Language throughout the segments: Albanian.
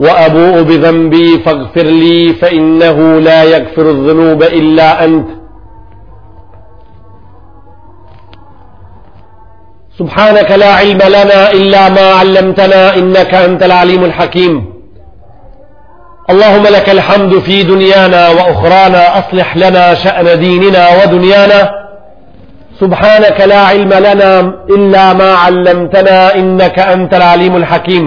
وأبوء بذنبي فاغفر لي فإنه لا يغفر الذنوب إلا أنت سبحانك لا علم لنا إلا ما علمتنا إنك أنت العليم الحكيم اللهم لك الحمد في دنيانا وأخرانا أصلح لنا شأن ديننا ودنيانا سبحانك لا علم لنا إلا ما علمتنا إنك أنت العليم الحكيم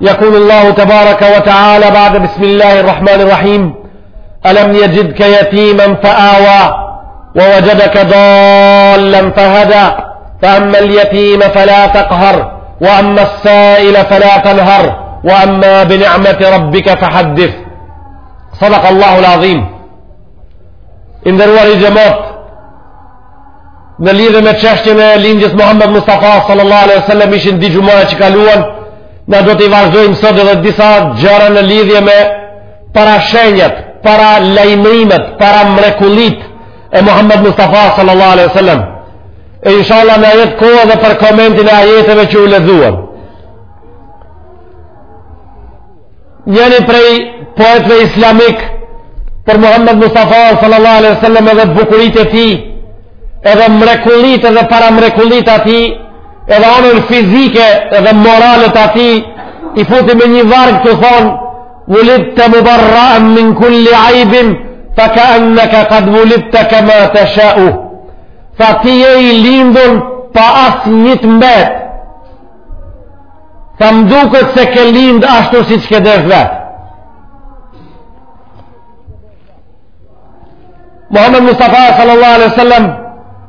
يقول الله تبارك وتعالى بعد بسم الله الرحمن الرحيم ألم يجدك يتيما فآوى ووجدك ضالا فهدى فأما اليتيم فلا تقهر وأما السائل فلا تنهر وأما بنعمة ربك فحدث صدق الله العظيم ndërruar i gjemot në lidhje me çështjen e lindjes Muhammed Mustafa sallallahu alaihi sallam ishin dy xhumaja që kaluan na do t'i vazhdojmë sot edhe disa gjëra në lidhje me parashenjat paralajmërimet paramrekullitë e Muhammed Mustafa sallallahu alaihi sallam e inshallah na jet kohë edhe për komentin e ajeteve që u lexuan Njëni prej poetëve islamik për Muhammed Mustafa sallallahu alaihi wasallam edhe bukuritë e tij, edhe mrekullitë edhe paramrekullitë e tij, edhe anën fizike edhe moralet e tij, i futi me një varg tu thonë Vulidta mubarraan min kulli ajbin, fa ka annaka kad vulidta kama tashau. Fa ti je i lindun pa asnjë të mbet. Sa më duket se ke lind ashtu siç ke desh vetë. Muhammed Mustafa sallallahu alaihi wasallam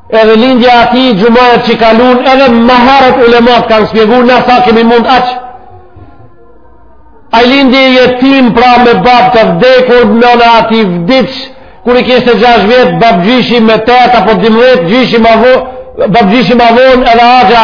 edhe lindja e atij xhumajat që kalun edhe ma herët ulematë kanë shpjegu na sa kemi mund aq ai lindi jetim pra me babë të vdekur nëna e atij vdiq kur i kishte gjashtë vjet babgjyshi me tetë apo dymdhetë gjyshi ma vonë babgjyshi ma vonë edhe axha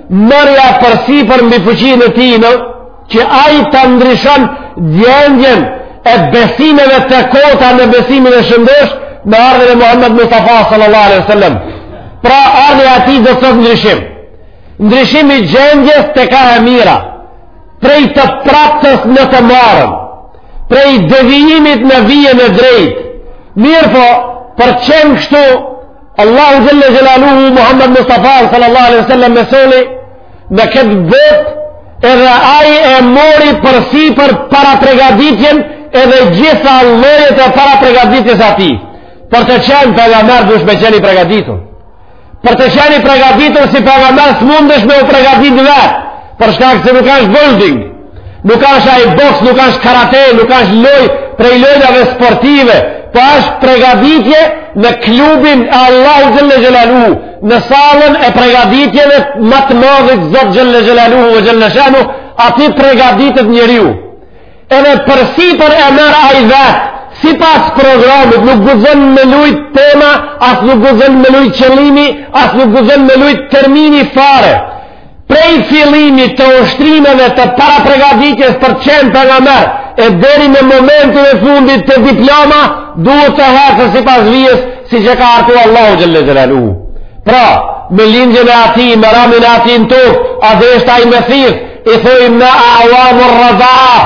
Marrja përsipër mbi fuqinë e tij në që ai ta ndryshon gjendjen e besimeve të kota në besimin e shëndosh me ardhjen e Muhammed Mustafa sallallahu alaihi wasallam. Pra ardhja e atij do të thotë ndryshim. Ndryshim i gjendjes te ka e mira. Prej të praptës në të marën. Prej devijimit në vijën e drejtë. Mirëpo, për qenë kështu Allahu Xhelle Xhelaluhu Muhammed Mustafa sallallahu alaihi sallam e solli në këtë botë edhe ai e mori përsipër parapregaditjen edhe gjitha llojet e parapregaditjes atij për të qenë pejgamber dush me qenë i pregaditur për të qenë i pregaditur si pejgamber s'mundesh me u pregadit vet për shkak se nuk është building Nuk është ai boks, nuk është karate, nuk është lojë prej lojnave sportive, po është pregaditje në klubin e Allahu Xhelle Xhelaluhu, në sallën e pregaditjeve ma të madhit Zot Xhelle Xhelaluhu ve Xhelle Shanuhu, aty pregaditet njeriu. Edhe përsipër e merr ai vetë, sipas programit, nuk guxon me lujt tema, as nuk guxon me lujt qëllimi, as nuk guxon me lujt termini fare. Prej fillimit të ushtrimeve të parapregaditjes për të qenë pejgamber, e deri në momentin e fundit te diploma, duhet të hecë sipas vijës, siç e ka hartu Allahu Xhelle Xhelaluhu. Pra, me lindjen e atij, me ramjen e atij në tokë, edhe është ai me thirë, i thojmë avamu rradaa,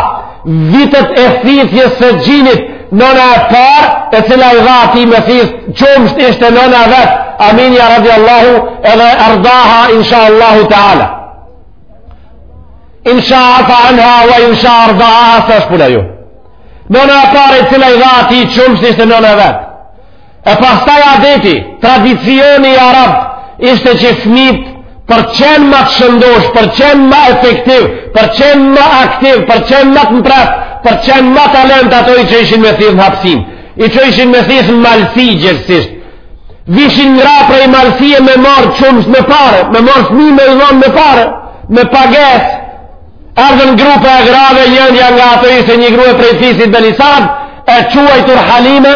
Vitet e thithjes së gjinit, nëna e parë, e cila i dha atij me thith qumësht ishte nëna e vet, Aminja radi Allahu, edhe ardaha, insha Allahu ta'ala. Insha afa anha, wa insha ardaha, sa shpuna ju. Nëna e parë, e cila i dha atij qumësht ishte nëna e vet. E pastaj adeti, tradicioni i arab ishte që fëmijt për t'qenë ma të shëndosh, për t'qenë ma efektiv, për t'qenë ma aktiv, për t'qenë ma të mpreht, për t'qenë ma talent ato i çojshin me thithë në hapsinë, i çojshin me thithë në malësi gjithësisht. Vishin gra prej malësie me marrë qumësht me pare, me marrë fmi me dhanë me pare, me pagesë, erdhën grupe e grave njënja nga ato ishte një grupe prej fisit Beni Sad, e quajtur Halime,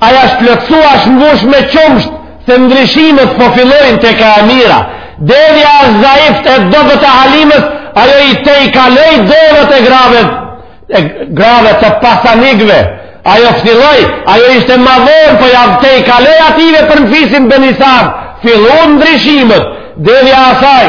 Ai është plotësu është mbush me qumsht dhe ndryshimet po fillojnë te ka e mira. Devja është zaife e dobët e Halimës, ajo i tejkaloi devet e grave, e grave të pasanikve. Ajo filloi, ajo ishte ma vonë, po ja tejkaloi atyve për në fisin Beni Sad. Fillun ndryshimet, devja asaj,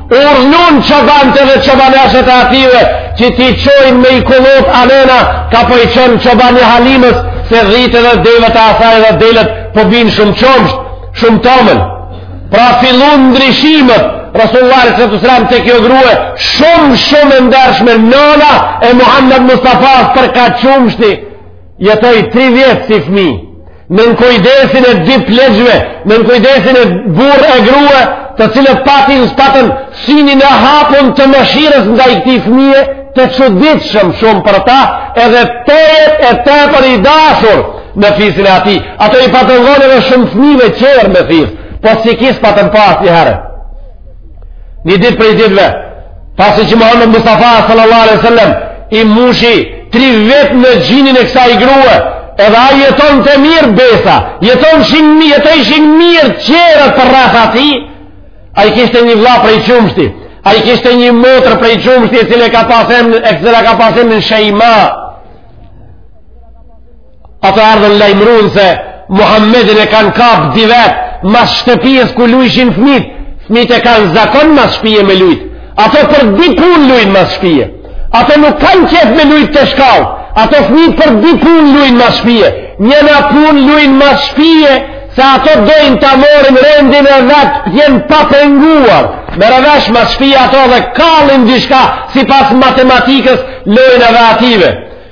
Urdhnun çobantë edhe çobaneshat e atyve që t'i çojnë me i kullot anena ka po i çon çobani i Halimës se dhitë edhe devet e asaj dhe delet po binë shumë qumsht, shumë tomël. Pra fillun ndryshimet, Rasulullah alejhi salatu wasalam te kjo grue, shumë shumë e ndershme nëna e Muhammed Mustafas për ka qumshti, jetoi 3 vjet si fmi. nën kujdesin e dy pleqve, nën kujdesin e burrë e grue, të cilët patin patën synin e hapun të mëshirës ndaj këtij fëmije, të çuditshëm shumë për ta, edhe tejet e tepër i dashur në fisin e atij. Ato i patën dhon edhe shumë fëmijëve tjerë me thithë, po si ky s'patën pa asnjëherë. Një ditë prej ditëve, pasi që Muhammed Mustafa sallallahu alaihi wasallam i mushi tri vjet në gjinin e kësaj grue, edhe ai jetonte mirë besa, jetojshin mirë, jetojshin mirë tjerët përreth atij, ai kishte një vlla prej qumështi, ai kishte një motër prej qumështi, e cila e ka pas em, e cila e ka pas emnin Shejma, Ato erdhën lajmërun se Muhammedin e kanë kapë dy vetë, mas shtëpisë ku lujshin fmit, fmit e kanë zakon mas shpije me lujt. Ato për dy punë lujnë mas shpije. Ato nuk kanë qejf me lujt te shkallë. Ato fmit për dy punë lujnë mas shpije. Njëna punë lujnë mas shpije, se ato dojnë ta morin rendin e vet t'jenë papenguar. Merre vesh mas shpije ato edhe kallin diçka sipas matematikës lujnë edhe atyve.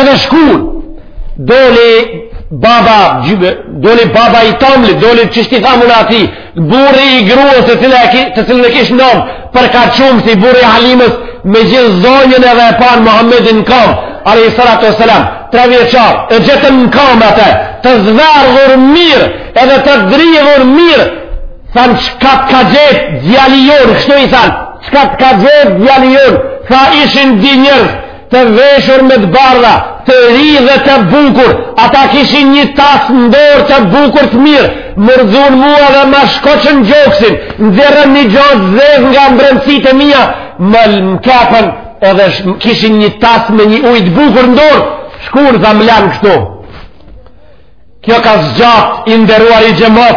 Edhe shkun, doli baba, gjybe, doli baba i tamlit, doli qysh ti thamun atij, burri i gruës të cilë, të cilën e kish nanë, për ka qumshti burri i Halimës, me gjithë zonjën edhe e panë Muhammedin në kamë, alejhi salatu ve selam, tre vjeçar, e gjetën në kamë atë, të zverdhur mirë, edhe të dridhur mirë, thanë çka të ka gjet djali jonë, kështu i thanë, çka të ka gjet djali jonë, tha ishin dy njerëz, të veshur me të bardha, të rinj dhe të bukur, ata kishin një tas n'dorë të bukur të mirë, më rrzun mua edhe ma shkoqën gjoksin, nxirën një gjo të zezë nga mbrendësitë e mija, më mkepën edhe kishin një tas me një ujë të bukur n'dorë, shkun dhe më lanë kështu. Kjo ka zgjat i nderuari xhemat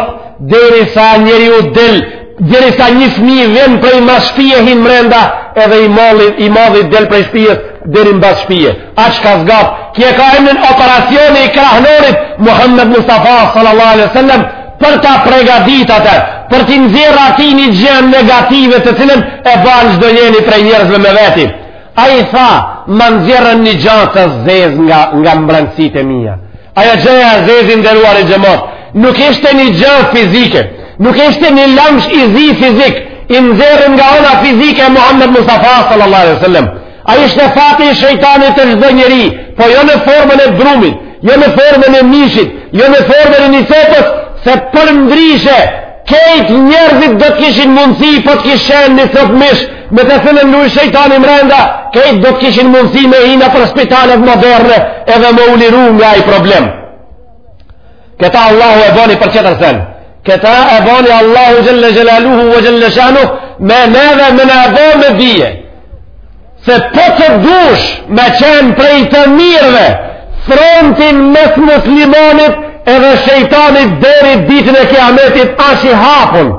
derisa njeriu del, derisa një fëmi vjen prej mas shpije hin mrenda edhe i molli i madhi del prej shpijës deri mbas shpije. Aq ka zgjat. Kjo e ka emrin operacioni i krahnorit Muhammed Mustafa sallallahu alaihi wasallam për ta përgatitur atë, për të nxjerrë atij një gjë negative të cilën e ban çdo njeri prej njerëzve me veti. Ai tha, më nxirën një gja të zezë nga, nga mbrendësitë e mija. Ajo gjëja e zezë i nderuari xhemat, nuk ishte një gja fizike, nuk ishte një lamsh i zi fizik, i nxjerrun nga ana fizike e Muhammed Mustafa sallallahu alaihi sallam. Ai ishte fati i shejtanit te çdo njeri, po jo në formën e brumit, jo në formën e mishit, jo në formën e një copës, se për ndryshe Krejt njerëzit do të kishin mundësi po të kishen një cop mish me të thënë shejtani mrenda krejt do të kishin mundësi me hi nëpër spitalet moderne edhe me u liru nga ai problem këta Allahu e boni për tjetër sen këta e boni Allahu xhelle xhelaluhu ve xhelle shanuhu me neve me na e bo me dije Se po të dush me qenë prej të mirëve, frontin mes muslimonit edhe shejtanit deri në ditën e kiametit asht i hapun.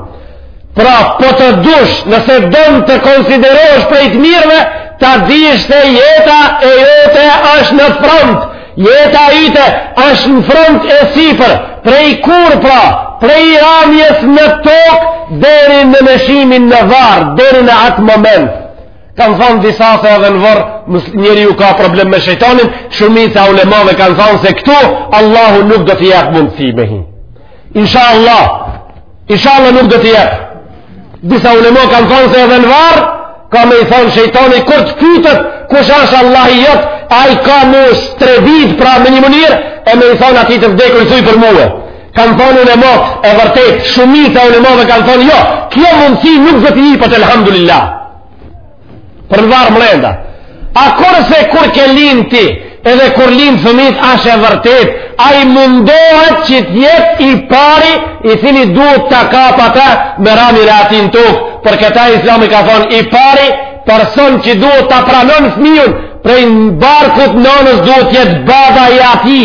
Pra, po të dush, nëse don të konsiderohesh prej të mirëve, ta dish se jeta e jote është në front, jeta jote është në front e sipër, prej kur pra, prej ramjes në tokë, deri në lëshimin në varr, deri në atë moment. Kanë thonë disa se edhe në varr njeriu ka problem me shejtanin, shumica e ulemave kanë thonë se këtu Allahu nuk do t'i jepë mundësi me hi. Insha Allah, insha Allah nuk do t'i jepë. Disa ulema kanë thonë se edhe në varr, ka me i thonë shejtani kur të pytët, kush është Allahi jot, ai ka mu strevit pra me një mënyrë, e me i thonë atij të vdekurit thuj për mue. Kanë thonë ulema, e vërtet, shumica e ulemave kanë thonë, jo, kjo mundësi nuk do t'i jipet elhamdulillah. Për në varr mrenda. A kurse kur ke lind ti, edhe kur lind fëmijt, asht e vërtet, ai mundohet që të jetë i pari, i cili duhet ta kap ata me rami në atin tokë, për këta islami ka thonë, i pari, person që duhet ta pranon fëmijën, prej barkut nënës duhet të jetë baba i atij,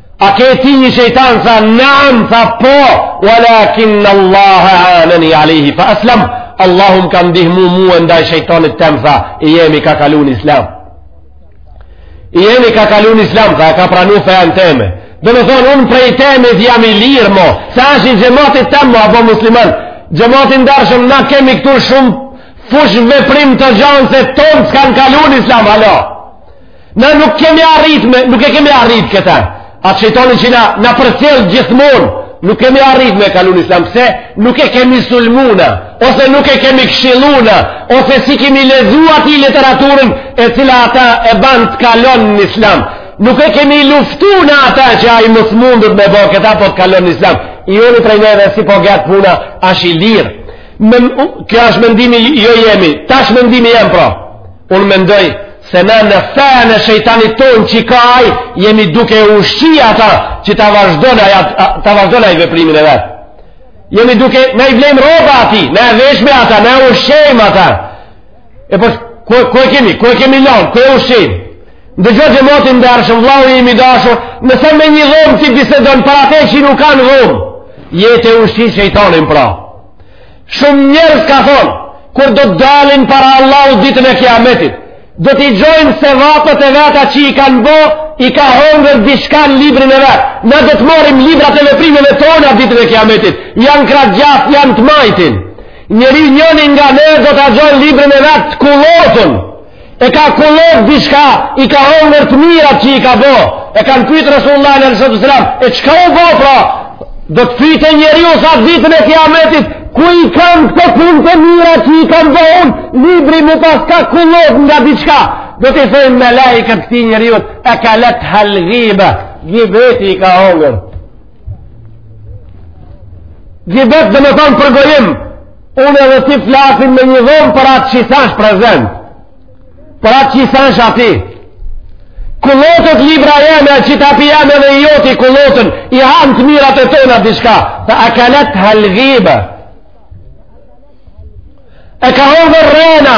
A ke ti një shejtan, tha naam, tha po, walakin Allaha eanani alejhi, fa aslam, Allahu m'ka ndihmu mua ndaj shejtanit tem, tha, i jemi ka kalu n'islam. I jemi ka kalu n'islam, tha, ka pranu fejan teme. Domethonë, unë prej temit jam i lirë, mo, sa është i xhematit tem, mo, a bo musliman, xhemat i ndershëm, na kemi këtu shumë fushëveprim të gjanë, se tonët s'kanë kalu n'islam, halo. Na nuk kemi arrit, nuk e kemi arrit këta. Atë shejtanin që na na përcjell gjithmonë, nuk kemi arrit me e kalu n'islam se nuk e kemi sulmuna, ose nuk e kemi këshilluna, ose s'i kemi lexu atij literaturën e cila ata e bën të kalon në islam. Nuk e kemi luftuna ata që ai mos mundet me bë këta po të kalon në islam. I joni prej neve si po gjatë puna ashtë i lirë. Kjo është mendimi jo i jemi, tash mendimi jem pra. Unë mendoj se na në fenë e shejtanit tonë që ka aj, jemi duke ushqi ata që ta vazhdojnë ta vazhdojnë aj veprimin e vet. Jemi duke, ne i blejmë rroba atij, ne e veshmi ata, ne e ushqejmë ata. E për, ku, ku e kemi, ku e kemi lanë, ku e ushqejmë? Ndëgjo xhemat i ndershëm, vllau jem i dashur, nëse me një dhomë ti bisedon për atë që nuk a n'dhomë, je tu e ushqi shejtanin pra. Shumë njerëz ka thonë, kur do të dalin para Allahut ditën e kiametit, do t'i gjojnë sevapet e veta që i kanë bo, i ka hongër diçka në librin e vet. Na do të marrim librat e veprimeve tona ditën e kiametit. Ja n'krah t'djathtë, ja n'të majtin. Njëri njëni nga ne do ta gjon librin e vet të kullotun. e ka kullot diçka, i ka hongër të mirat që i ka bo, e kanë pytë Resulullahin alejhi salatu selam, e çka u bo, pra, do të pytë njeriu sa ditën e kiametit, ku i kam këto punë të mira që i kam bo unë, libri m'u paska kullot nga diçka, do t'i thojnë melaiket këtij njeriu, ekaletha el-gjiba, gjibeti i ka hongër. Gjibet domethonë përgojim, Unë edhe ti flasim me një dhomë për atë që s'asht prezent. Për atë që s'asht aty. Kullotet libra jeme, qitapi jem edhe i joti kulloten, i han të mirat e tona diçka. Tha akaletha el-gjibe. E ka hongër rrena.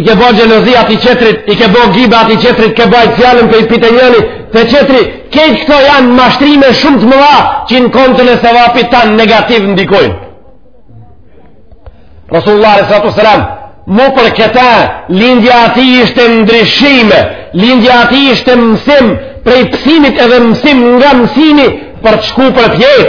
i ke bo xhelozi atij tjetrit, i ke bo gibet atij tjetrit, ke bajt fjalën prej te njëni, te tjetri, krejt këto janë mashtrime shumë të mëdha, që në konton e sevapit tan negativ ndikojnë. Rasullullah alejhi salatu selam, mu për këtë, lindja e tij ishte ndryshime, lindja e tij ishte mësim, prej pësimit edhe mësim nga mësimi, për të shku përpjetë,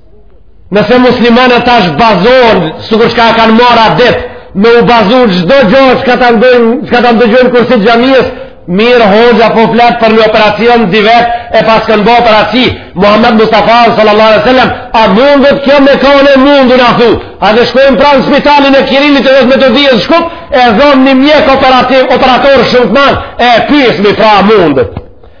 Nëse muslimanët tash bazohen, sikur çka kanë marrë adet, me u bazu çdo gjo çka të ndëgjojnë kursit xhamisë, mirë hoxha po flet për një operacion divet e paska ba operaci, Muhammed Mustafa sallallahu alaihi wasallam, a mundet kjo me kon e mundun athu, edhe shkojnë pranë spitalin e Kirilit edhe Metodijes Shkup, edhe një mjek operativ, operator shumë të madh, e pysmi pra mundet.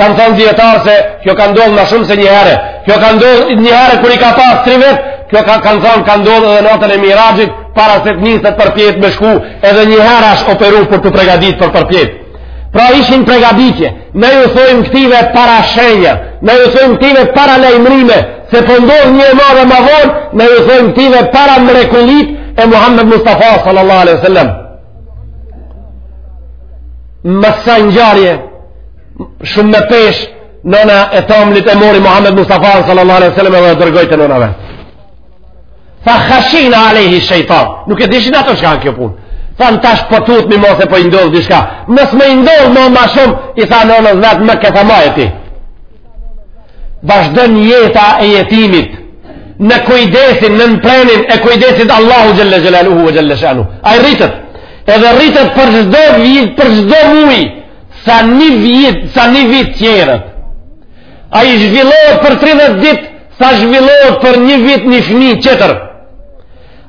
Kanë thanë dijetarët se kjo ka ndodhë ma shumë se një herë. Kjo ka ndodhë një herë kur i ka pasë tri vjet, kjo ka, kanë thanë ka ndodhë edhe natën e miraxhit, para se të niset përpjetë me shku, edhe një herë asht operu për t'u pregadit për përpjetë. Pra ishin pregaditje, na ju thojmë këtyve parashenja, na ju thojmë këtyve paralajmërime, se po ndodhë një e madhe ma vonë, na ju thojmë këtyve paramrekullitë e Muhammed Mustafa sallallahu alaihi sallam. Mbas asaj ngjarje, shumë me peshë nëna e tamlit e mori Muhammed Mustafa sallallahu alaihi wasallam edhe e dërgoi te nëna e vet fa khashina alaihi shejtan nuk e dishin ato çka kjo punë Tha na tash po tutmi mos po i ndodh diçka. Mos me i ndodh më ma shumë, i tha nënës vet më ke thamë ti. Vazhdon jeta e jetimit në kujdesin, në në prehnin e kujdesit të Allahut Xhele Xhelaluhu Xhele Shanuhu. Ai rritet, edhe rritet për çdo vit, për çdo muj, Sa një vit, sa një vit tjerët. Ai zhvillohet për 30 ditë, sa zhvillohet për një vit një fmi tjetër.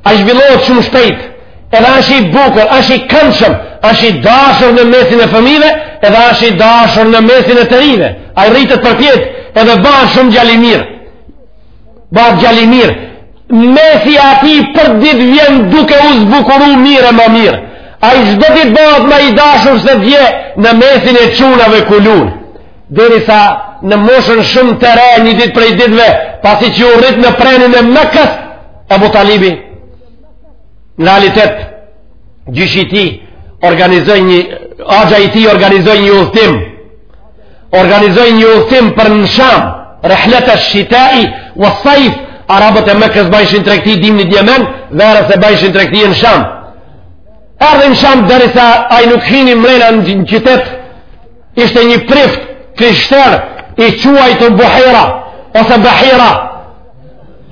Ai zhvillohet shumë shpejt, edhe është i bukur, është i këndshëm, është i dashur në mesin e fëmijëve, edhe është i dashur në mesin e të rive. Ai rritet përpjetë, edhe bahet shumë djalë i mirë. Bahet djalë i mirë, mesi i tij për ditë vjen duke u zbukuru mirë e ma mirë. Ai çdo ditë bahet ma i dashur se dje në mesin e çunave ku lun. Derisa në moshën shumë të re një ditë prej ditve, pasi që u rrit në prehnin e Mekës, Ebu Talibi. Në realitet, gjyshi i tij organizoi një, axha i tij organizoi një udhëtim, organizoi një udhëtim për në Sham, rihlete shitai wa saif, arabët e Mekës bajshin tregti dimnit n'Jemen, verës e bajshin tregti në Sham. Erdhi në Sham derisa ai nuk hini mrena në qytet, ishte një prift i krishter i quajtur Buhira ose Bahira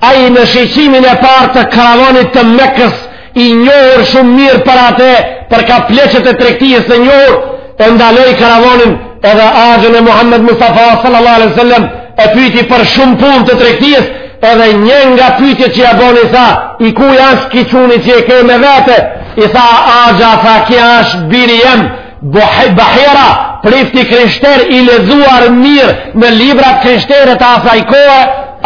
Ai në shiqimin e parë të karavonit të Mekës, i njohur shumë mirë për atë, për ka pleqët e tregtijës e njohur, e ndaloi karavonin edhe axhën e Muhammed Mustafa sallallahu alaihi sallam, e pyti për shumë punë të tregtijës, edhe një nga pytjet që ja boni tha, i kuj asht ki çuni që e ke me vete, i tha axha, tha ki asht biri jem, Bahira, prifti krishter i lexuar mirë në librat krishtere të asaj kohe,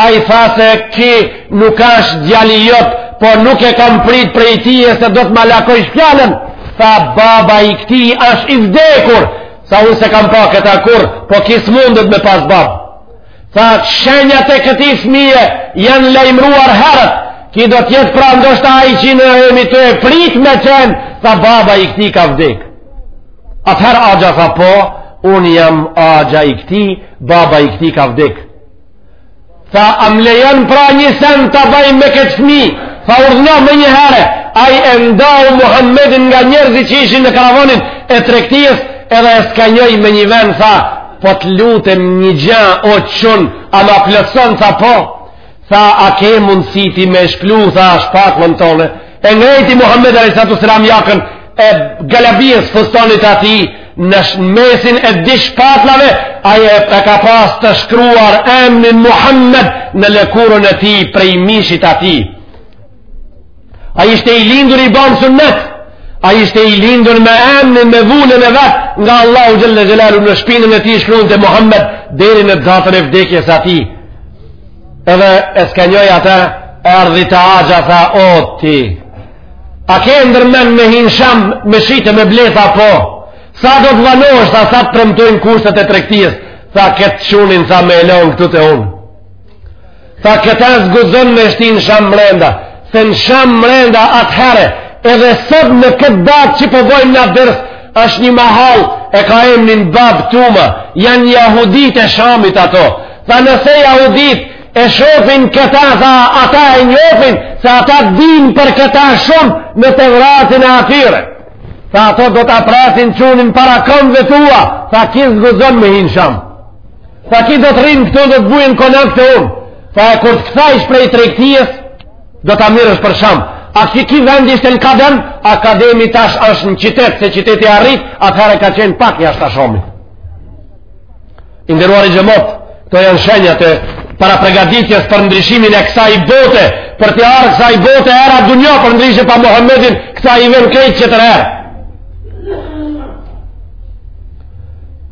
ai tha se ki nuk ashtë djali jot, po nuk e kam prit prej teje se do të ma lakojsh fjalën, tha baba i këtij ashtë i vdekur, tha unë s'e kam pa këta kurrë, po ki s'mundet me pas babë. Tha, shenjat e këtij fëmije janë lajmëruar herët, ki do t'jetë pra ndoshta ai që ne jemi tue prit me qenë, tha baba i këtij ka vdik. Atëherë axha tha po, unë jam axha i këtij, baba i këtij ka vdik. Tha, a m'lejon pra një send ta baj me këtë fëmi, tha urdhno menjëherë, ai e ndau Muhammedin nga njerëzit që ishin në karavonin e tregtijës, edhe e skanjoi me një vend, tha, Po të lutem një gja o çun, a ma plotson tha po? Tha a ke mundësi ti me e shplu tha shpatllën tonde. E ngrejti Muhammed alejhi salatu selam jakën e galabijës fustonit të tij në mesin e di shpatllave ai e ka pas të shkruar emnin Muhammed në lëkurën e tij prej mishit të tij Ai ishte i lindur i banë sunnet, ai ishte i lindur me emnin, me vulën e vet, nga Allahu xhelle xhelaluhu në shpinën e tij shkrunte Muhammed, deri në datën e vdekjes së tij. Edhe e skanjoi ata, ardhi te axha, tha, o ti. A ke ndërmend me hi n'Sham, me shit e me ble, tha po. Sa do të vanohesh, tha, sa të premtojnë kushtet e tregtisë, tha, këtë çunin, tha, me e lonë këtu te unë. Tha këta s'guxon me e shti në Sham mrenda, se në Sham mrenda atëhere, edhe sot në këtë datë që po bojmë na ders, është një mahallë e ka emnin Bab Tuma, janë jahudit e Shamit ato. Tha nëse jahudit e shofin këta, tha ata e njofin, se ata dinë për këta shumë në Tevratin e atyre. Tha ato do ta presin çunin para këmëve tua, tha ki s'guxon me hi n'Sham. Tha ki do të rrinë këtu do të bujë n'konak te unë. Tha e kur të kthajsh prej tregtijës, do ta mirrësh për Sham. Ati ki vend ishte në Kadem, a Kademi tash është në qitet, se qiteti a rrit, atëherë ka qenë pak jashta Shomit. I nderuari xhemot, këto janë shenjat e parapregaditjes për ndryshimin e kësaj bote, për t'i ardh kësaj bote, era dunja për ndryshim pa Muhammedin, kësaj i vjen krejt tjetër erë.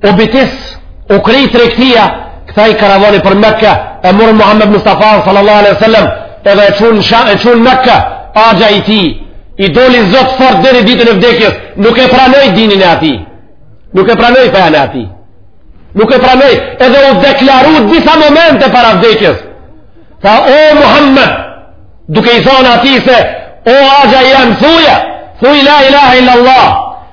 U bitis, u kry tregtia, kthehet karavani për Mekka, e merr Muhammed Mustafa sallallahu alaihi sallam, edhe e çon, sha, e çon Mekka, axha i tij, i doli zot fort dhe në ditën e vdekjes, nuk e pranoi dinin e atij, nuk e pranoi fenë e atij, nuk e pranoi, edhe u deklaru disa momente para vdekjes, tha, o Muhammed, duke i thonë atij se, o axha i jem thuje, thuj la ilaha illallah,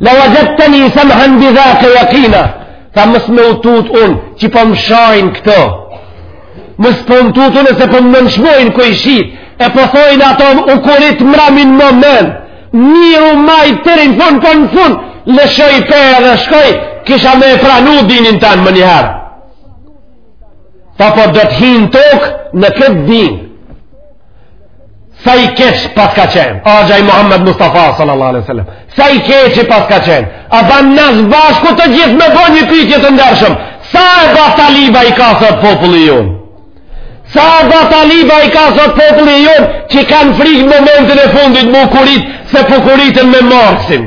La wajadtani samhan bidhaka jakina, tha mos me u tut unë që po më shajnë këto. Mos po m'u tut unë se po më nënçmojnë kurejshit, e po thojnë ato u korit mramin moment, mirë u majt deri në fund, po në fund, lëshoi pe edhe shkoi, kisha me e pranu dinin tan menjëherë. Tha po do të hi në tokë në këtë din. Sa i keq paska qenë axha i Muhammed Mustafa sallallahu alaihi wasallam. Sa i keqi paska qenë A ban na s'bashku të gjithë me bo një pyetje të ndershme Sa Ebu Taliba i ka sot populli jonë Sa Ebu Taliba i ka sot populli jonë që kanë frikë momentin e fundit m'u korit se po koriten me Marksin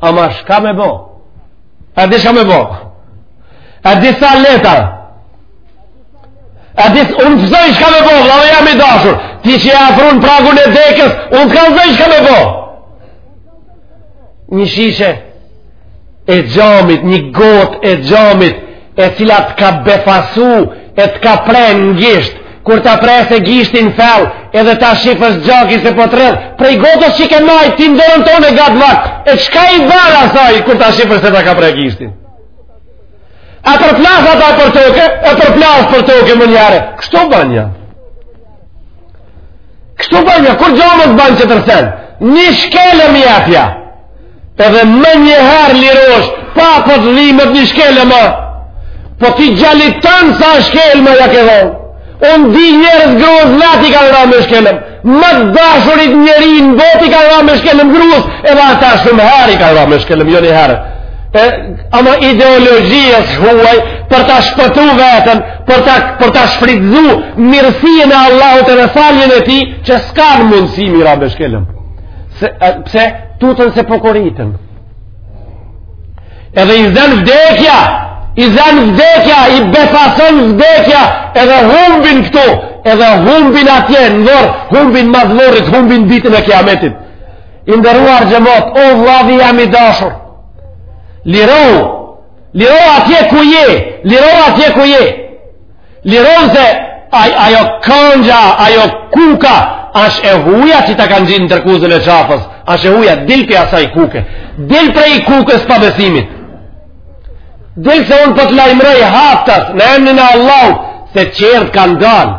Ama çka me bo? A di çka me bo? A di sa lehtë a? A di unë të kallzoj çka me bo? O vllau jem i dashur. Ti që je afru n'pragun e dekës, unë të kallzoj çka me bo? Një shishe e xhamit, një gotë e xhamit, e cila të ka befasu e të ka pre në gisht, kur ta presë gishtin fell, edhe ta shifësh gjaki se po të rrjedh, prej gotës që e ke majt, ti n'dorën tonde gatë vakt, e çka i ban asaj, kur ta shifësh se ta ka pre gishtin? A përplas ata për toke, e përplas për toke menjëherë, kështu banja? Kështu banja, kur gjohë më të banë që të rësen? Një shkelm jepja. Edhe menjëherë lirosh, pa po të dhimet një shkelm. Po ti djalit tan sa shkelma ja ke dhonë. Unë di njerëz grus s'vet i kanë ra me shkelm ma të dashurit njeri në botë i ka ra me shkelm grus edhe ata shumë herë i ka ra me shkelm jo një herë e, ama ideologjisë së huaj për ta shpëtu veten për ta për ta shfrytzu mirësinë e Allahut dhe faljen e tij që s'kanë mundësi m'i ra me shkelm. Se pse tuten se po koriten. Edhe i zën vdekja, i zën vdekja, i befason vdekja, edhe humbin këtu, edhe humbin atje në vorr, humbin mas vorrit, humbin ditën e kiametit. I nderuar xhemat, o vllau jem i dashur, lirohu, Liro atje ku je, liro atje ku je. Liro se aj, ajo kanxha, ajo kuka, asht e huja që ta kanë ngjit në tërkuzën e qafës, asht e huja, dil prej asaj kuke, dil prej kukës pabesimit. Dil se unë po të lajmëroj haptas, në emnin e Allahut, se tjerët kanë dalë,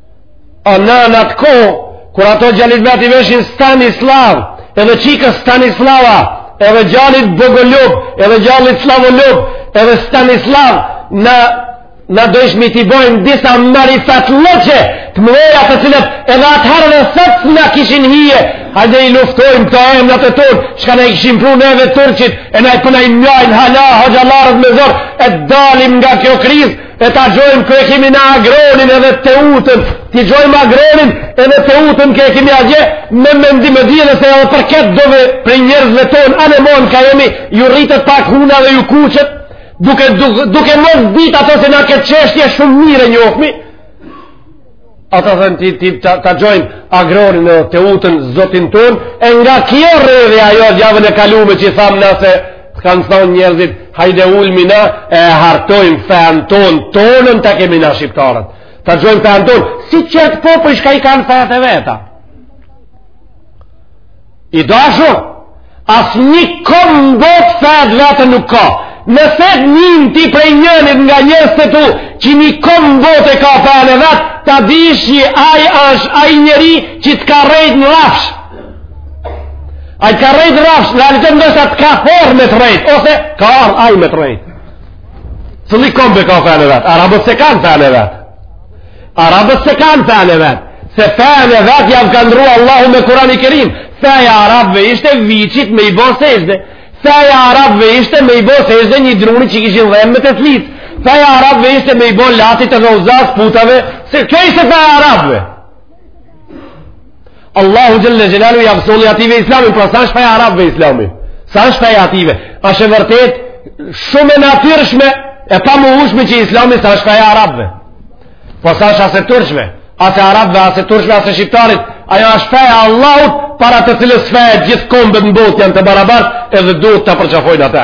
O në në atë kohë, kur ata gjalit vet i vejshin Stanislav, edhe çikës Stanislava, edhe gjalit Bogolub, edhe gjalit Slavolub, edhe Stanislav, na na dojshmi t'i bojmë disa marifatllëqe të mëdhaja të cilat edhe atëherë edhe sot s'na kishin hije hajde i luftojmë këto emnat turq çka na i kishin pru neve turqit e na i po na i majnë hala hoxhallarët me zor e dalim nga kjo krizë E ta gjojmë ku e kemi na Agronin edhe Teutën, t'i gjojmë Agronin edhe Teutën ku e kemi atje, me mendim e dimë se edhe për këtë dove prej njerëzve tonë, anë e monë ka jemi, ju rritet pak huna dhe ju kuqet, duke, duke, duke mos ditë ata se na këtë çështje shumë mirë e njohmi, Ata thanë ti, ti ta, ta gjojmë Agronin e Teutën zotin tonë, e nga kjo rrjedh ajo javën e kalume që i thamë na se kanë thonë njerëzit, hajde ulmi na e hartojmë fejën tonë, tonën ta kemi na shqiptarët. Ta gjojmë fejën tonë, si tjerët popuj çka i kanë fetë e veta. I dashur, asnjë komb n'botë fe t'veten nuk ka. Nëse nin ti prej njënit nga njerëzit e tu, që një komb n'botë e ka fenë e vet, ta dish që aj është aj njeri që të ka rrejt në rrafsh. Aj të ka rrejt në rrafsh, në realitet ndoshta të ka horë me të rrejt, ose t'ka ardh aj me të rrejt. Cili komb e ka fenë e vet, arabët s'e kanë fenë e vet. Arabët s'e kanë fejën e vet, se fejën e vet jav ka ndrrua Allahu me Kurani Kerim, feja arabëve ishte viçit me i bo sexhde, feja arabëve ishte me i bo sexhde një druni që kishin dhen me teslicë, feja arabëve ishte me i bo Latit e Uzas putave, se kjo ishte feja arabëve. Allahu xhelle xhelaluhu jav solli atyve islamin, pra s'është feja arabëve islami, s'është feja atyve, është e vërtet shumë e natyrshme e pamohushme që islami s'është feja arabëve, po s'është as e turqve, as e arabëve, as e turqve, as e shqiptarit, ajo është feja Allahut para të cilës feje gjithë kombet në botë janë të barabartë edhe duhet ta përqafojnë atë.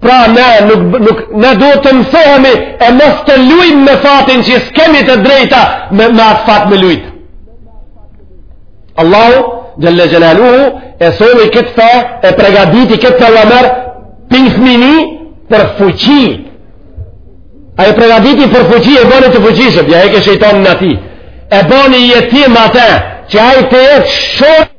Pra ne nuk, nuk ne duhet të mësohemi e mos të lujmë me fatin që s'kemi të drejta me, me atë fat me lujt. Allahu Xhelle Xhelaluhu e solli këtë fe e pregaditi këtë pejgamer prej fmini për fuqi. Aj e pregaditi për fuqi e boni të fuqishëm, ja hek shejtanin ati. E boni jetim atë që ai të jetë shumë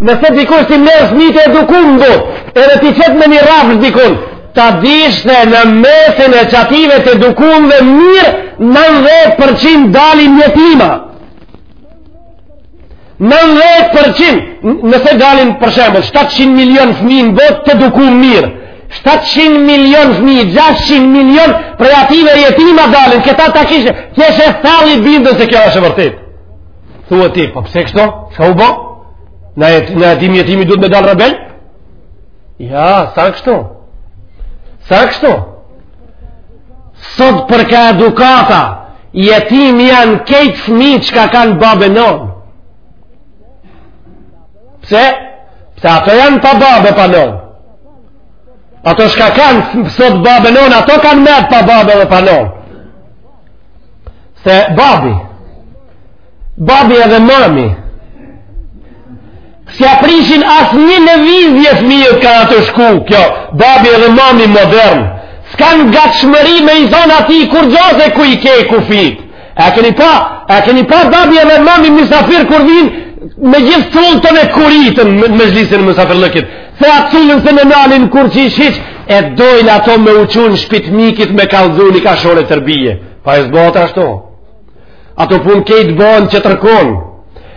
Nëse dikush t'i merr fmit e edukum në botë, edhe t'i qet në një rrafsh dikun, ta dish se në mesin e qative të edukumve mirë, 90% dalin jetima. 90% nëse dalin për shembull 700 milion fëmijë në botë të edukum mirë. 700 milion fëmijë, 600 milion prej ative jetima dalin, këta ta kishin, thjesht e thalli bindjen se kjo është e vërtetë. Thua ti, po pse kështu? Çka u bë? Na e na e dimi jetimi duhet me dal rebel? Ja, s'a kështu. S'a kështu. Sot për ka edukata, jetim janë kejt fmit shka kanë babë e nonë. Pse? Pse ato janë pa babë e pa nonë. Ato shka kanë sot babë e nonë, ato kanë met pa babë e pa nonë. se babi babi edhe mami s'ia prishin as një lëvizje fëmijës ka atë shku kjo babi edhe mami modern s'kan gatishmëri me i thonë ati kurgjo se ku i ke ku fit a keni pa a keni pa babi edhe mami misafir kur vin me gjithë cull të e koritën mexhlisin misafirllëkit Se atë cullën s'e nalin kurrqysh hiç, e dojnë ato me u çun shpit mikit me kallzu ni kashore tërbije. Pa e zbot ashtu. Ato pun kejt bon që tërkon.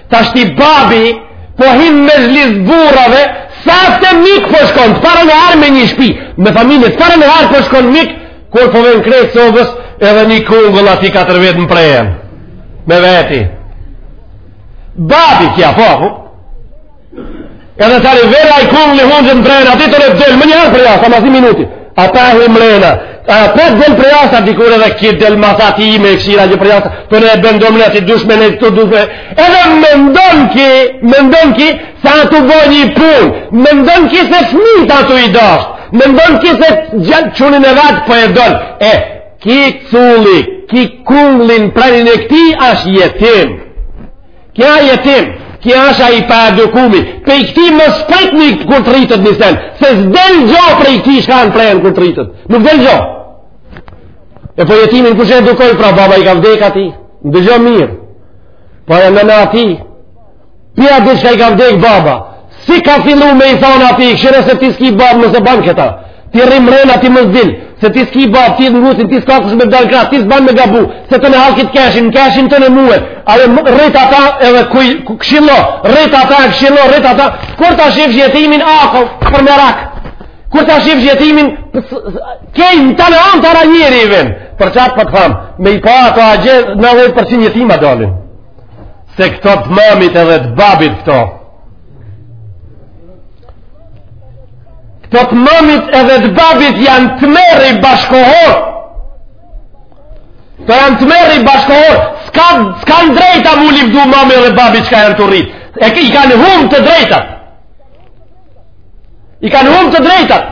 Tashti babi, po him mexhlis burrave, sa se mik po shkon, të parën herë në një shpi, me familje, të parën herë po shkon mik, kur po ven krejt sobës, edhe një kungëll ati katër vjet në prehen. Me veti. Babi kja, po, po. Ka dhe sari vera i kungëll një hundë në prehen, ati të në delë, më një herë përjashtë, a mazi minuti, apap hi mrena, apap të delë përjashtë, a dikur edhe kje delë ma tha ti me e këshira që përjashtë, të në e bëndon në ati dush me në të dush edhe mendon ki, mendon ki, se a tu bo një punë, mendon ki se fmit a tu i dasht, mendon ki se qat çunin e vet fort po e donë, e, ki culli, ki kunglli n'prehnin e këti, asht jetim, Ki a jetim, ki a ai i paedukumi, prej këti mos pritni kur të rritet një sen, se s'del gjo prej këti shka në prehën kur të rritet, nuk del gjo. E po jetimin kush e edukoj, pra baba i ka vdek ati, ndëgjo mirë, po e nana e ti, pja dhe shka i ka vdek baba, Si ka fillu me i thonë ati kështu se ti s'ki babë mos e ban këta. Ti rri mrena ti mos dil. Se ti s'ki babë, ti ngucin, ti s'ka kush me dalë krah, ti s'ban me gabu. Se tanë halki t'keshin, m'keshin tanë mue. Edhe rrit ata eduko, këshillo, rrit ata, këshillo, rrit ata. Kur ta shifsh jetimin, ako, për merak. Kur ta shifsh jetimin, kejnë të në anë të ra njeri i venë. Për qatë për po të tham, me i pa ato a gjithë, 90% jetima dalin. Se këto të mamit edhe të babit këto, Këto të mamit edhe të babit janë tmerri bashkëkohor. Këto janë tmerri bashkëkohor. S'ka, s'kanë të drejta m'u livdu mami edhe babi çka janë tu rritë. E i kanë humb të drejtat. I kanë humb të drejtat.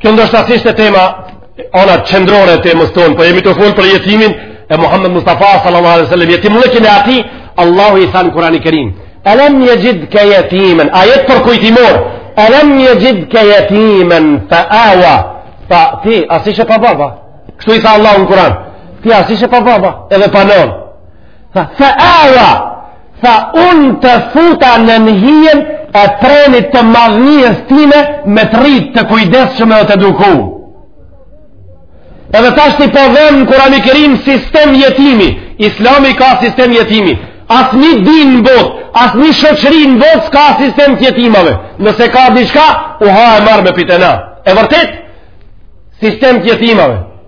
Kjo ndoshta s'ishte tema jonë qendrore e temës tonë, po jemi tu fol për jetimin e Muhammed Mustafa sallallahu alaihi wasallam, jetimllëkin e atij, Allahu i tha n'Kur'ani Kerim. Alam yajid ka yatiman, ajet përkujtimor. Alam yajid ka yatiman fa awa. Tha ti a s'ishe pa baba. Kështu i tha Allahu në Kur'an. Ti a s'ishe pa baba, edhe pa nënë. Tha, fa awa, tha unë të futa nën hijen e frenit të madhnisë time me të rritë t'u kujdesa, me t'eduku. Edhe tashti po kemi n'Kurani Kerim sistem jetimi, islami ka sistem jetimi, asnjë din në botë, asnjë shoqëri në botë s'ka sistem të jetimave, nëse ka diçka, u ha e marrë me pitena. E vërtet, sistem të jetimave.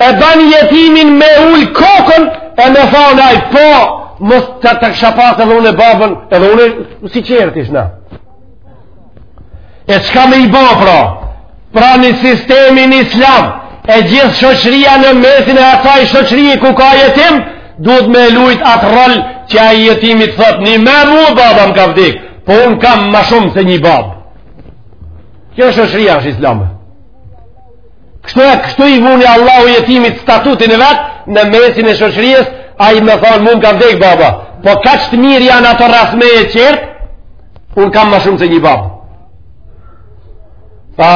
e ban jetimin me ulë kokën e me thonë ai po mos të kisha pasë edhe unë babën edhe unë si qetër t'ishna e çka me i bo pra pra në sistemin islam e gjithë shoqëria në mesin e asaj shoqëri ku ka jetim duhet me lujt atë rol që ai jetimi t'thotë nime mu baba m'ka vdek po unë kam ma shumë se një bab kjo shoqëria është islame Kështu e kështu i vuni Allahu jetimit statutin e vet në mesin e shoqërisë, ai me thonë mu m'ka vdekë baba. Po kaq të mirë janë ato rreth meje qetër, unë kam ma shumë se një babë. Tha,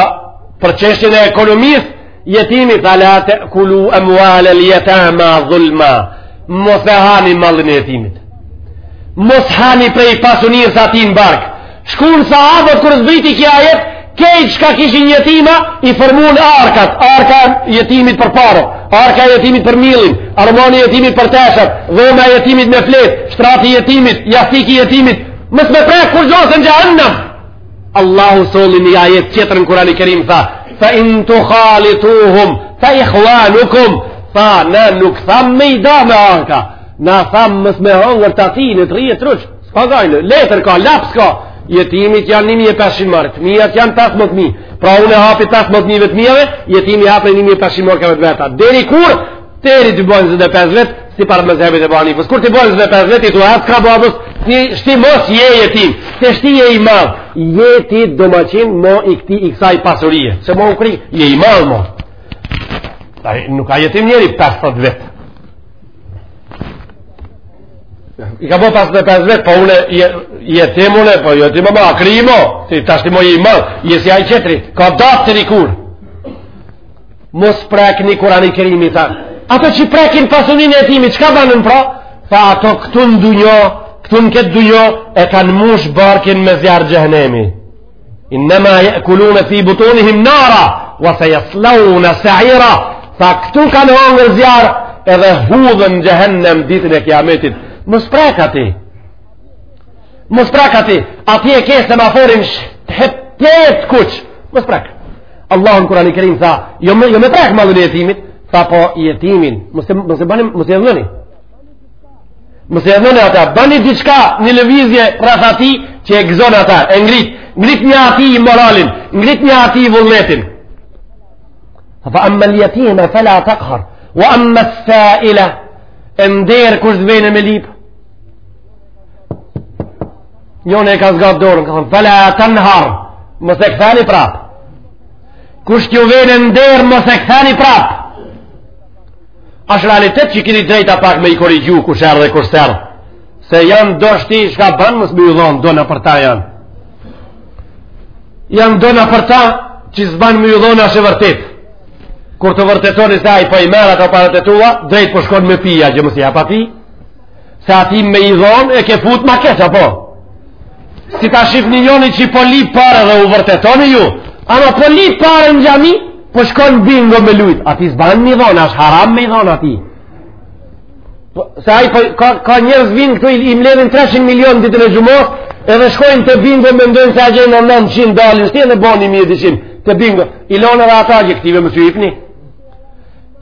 për qeshtjën e ekonomisë, jetimi fa la tekulu emualel jetama dhulma, mos e hani mallin e jetimit. Mos hani prej pasunisë s'atij në bark, Shkun sahabët kur zbriti ky ajet, krejt çka kishin jetima, i formun arkat, arka jetimit për pare, arka jetimit për miellin, ormani jetimit për teshat, dhoma jetimit me fjet, shtrati jetimit, jastiki jetimit, mos me prekë kurrgjo se n'xhehenem. Allahu solli një ajet tjetër në kurani kerim tha, fa in tukhalituhum, fa ikhwanukum, tha ne nuk thamë me i da me arka, ne thamë mos me hongër të atij në të rrje të rrëshë, S'ka gajle, letër ka, laps ka, jetimit janë 1500 mark, t'miat janë 15000. Pra unë hapi 15000 të miat, jetimi hapë 1500 mark të vetat. Deri kur deri të bëjnë 25 vjet, sipas medhhebit hanefi. Po kur t'i bëjnë 25 vjet, ti thua, "Ka babës, tashti mo s'je jetim. Tashti je i madh. Je ti domaçin mo i këtij, i kësaj pasurie. Se mo u kri, je i madh mo." Ai nuk ka jetim njeri 50 vjet. I ka bo pesëdhjetë e pesë vjet, po une jetim une, po jetim, ama u kry mo, ti tash ti mo i më, i e si ai qetri, ka datë të rikur. Mos prekni, Kurani Kerimi tha. Ato që prekin pasunin e jetimit, çka banën pra? Tha ato këtu në dunjo, këtu në këtë dunjo, e kanë mush barkin me zjarr xhehnemi. Innama ya'kuluna fi butunihim nara wa sayaslawna sa'ira. Tha këtu kanë hongër zjarr edhe hudhën në xhehenem ditën e Kiametit. Mos prek aty. Mos prek aty. Aty e ke semaforin hepten kuq. Mos prek. Allahu në Kur'anin e Kerim tha, jo me, jo me prek mallin e jetimit, tha po jetimin. Mos e mos e bëni, mos e idhnoni. Mos e idhnoni ata, bëni diçka një lëvizje rreth atij që e gëzon ata, e ngrit, ngrit nja atij moralin, ngritnja atij vullnetin. Fa ammal jetime, fela tekhar, wa amma saila, e në derë kush të vjen me lipë. Njone e ka zgatë dorën, tha, fela tenhar, mos e ktheni prapë. Kush t'ju vjen në derë, mos e ktheni prapë. është realitet që kini drejta pak me i korigju kush erdh dhe kush s'erdh se janë do shti shka ban mos me ju dhonë do nëpër ta janë janë do nëpër ta që s'ban me ju dhonë asht e vërtet kur të vërtetoni se ai po i merr ato paret e tua drejt po shkon me pija që mos ja jep atij Se atij me i dhonë e ke fut ma keq, po. Si ta shifni njonin që po lip pare dhe u vërtetoni ju. Ama po lip pare në xhami, po shkon bingo me lujt. Atij s'ban me i dhonë, ashtë haram me i dhonë atij. Po, se ai po, ka, ka njerëz vinë këtu i, i mledhin 300 milion ditën e xhumos, edhe shkojnë te bingo, mendojnë se a gjenë në 900 dalin, s'ti e në boni 1200 te bingo. I lonë edhe ata, këtive mos u jipni.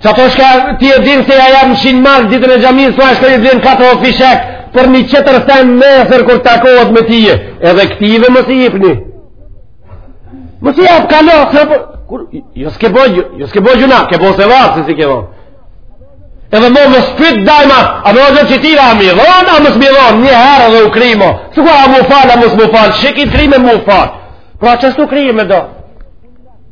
Që ato shka ti e din se ja jep 100 mark ditën e xhami, se ai shkon i blen katër fishek, për një qetër sen nesër kur takohet me tije, edhe këtive mos i jipni. Mos i jep, kalo, se për... Kur, jo s'ke boj, jo, jo s'ke boj gjynah, ke boj sevap, si ke boj. Edhe mos më pyt dajma, a më ozën që tira, a me i dhonë, a mos me i dhonë, një herë dhe u kry mo. Sikur a mu falë, a mos mu falë, shikit krime mu falë. Pra që s'u krime do?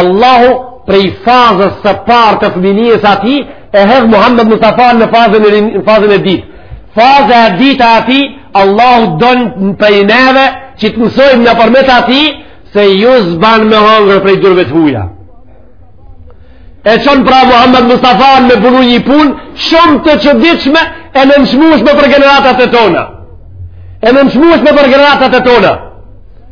Allahu prej fazës së parë të fëminisë atij e hedh Muhammed Mustafan në fazën e në fazën e dytë. Faza e dytë atij Allahu don prej neve që të mësojmë nëpërmjet atij se ju s'ban me hangër prej durve të huja. E çon pra Muhammed Mustafan me punu një punë shumë të çuditshme e nënçmushme për generatat e tona. E nënçmushme për generatat e tona.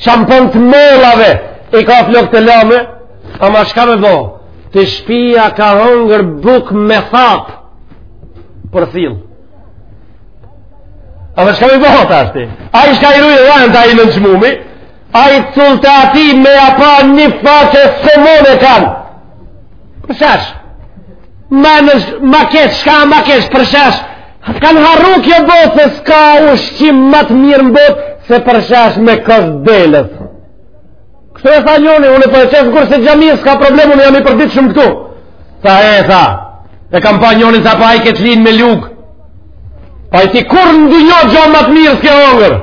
Shampon të mollave i ka flokt e lame, ama shka me bo, te shpia ka hongër buk me thap për thil. Ama shka me bo, tashti. Ai s'ka i rujt dhent ai në në qmumi, ai të thullë të ati me apa një faqe s'mun e kanë. Përshesh. Ma në ma ketë, shka ma kesh përshesh, kanë harru kjo botë, se s'ka ushqim më të mirë në botë, se përshesh me kos delës. Kështu e tha njoni, unë e po e qesë kërë se xhami, s'ka problemu, në jam i përdit shumë këtu. Tha e, tha, e kam pa njoni, tha pa i ket tlinë me lugë. Pa i ti kurr në dynjo gjo më të mirë s'ke hongër.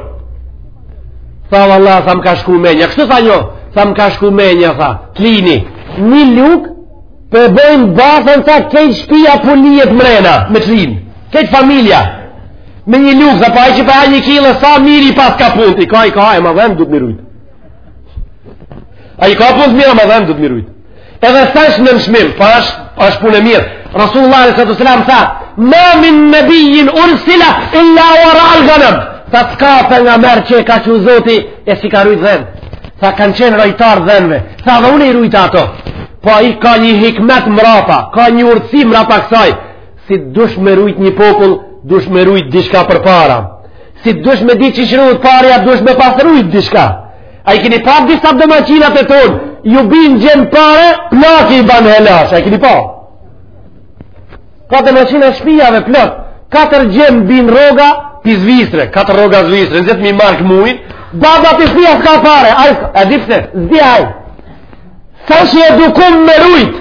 Tha valla, tha më ka shku menja, kështu tha njo, tha më ka shku menja, tha, të lini, një lukë, Po e bojmë basën tha kejt shpia për po njët mrena, me tlinë, kejt familja, me një lugë, tha pa e që pa e një kilë, sa mirë paska punë, i ka, i ka, e ma dhent, du të mirujtë. Ai ka punë të mirë, ma dhent, du të mirujtë. Edhe sa është në nëshmimë, pa është, është punë e mirë. Rasulullah e sëtë sëlam tha, ma min nebijin ursila, illa ua ra'a alganem. Tha s'ka pejgamer që e ka çu Zoti, e s'i ka rujtë dhent. Tha kanë qenë rojtarë dhenve. Tha dhe unë i rujta ato. Po ai ka një hikmet mrapa, ka një urtësi mrapa kësaj, si dush me rujt një popull, dush me rujt dishka përpara. Si dush me di që që rujt parja, dush me pas rujt dishka. A i kini pa disa domaqinat e tonë, ju bin djemt pare, plaki i banë helash, a i kini pa. Ka domaqinat shpijave, plak, katër djem bin rroga, pi Zvicre, katër rroga Zvicre, njëzet mi markë n'muj, baba te shpija s'ka pare, ai s'ka, a di pse, s'di ai. S'asht i edukum me rujt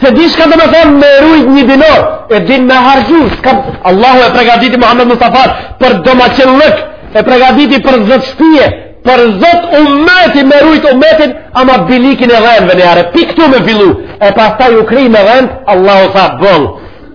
S'e di shka domethonë me rujt një dinar E din me harxhu s'ka... Allahu e pregaditi Muhammed Mustafa Për domaqinllëk E pregaditi për zot shpije Për zot umeti me rujt umetin Ama bilikin e dhenve njëherë Pi këtu me fillu E pastaj u kri me dhent Allahu tha boll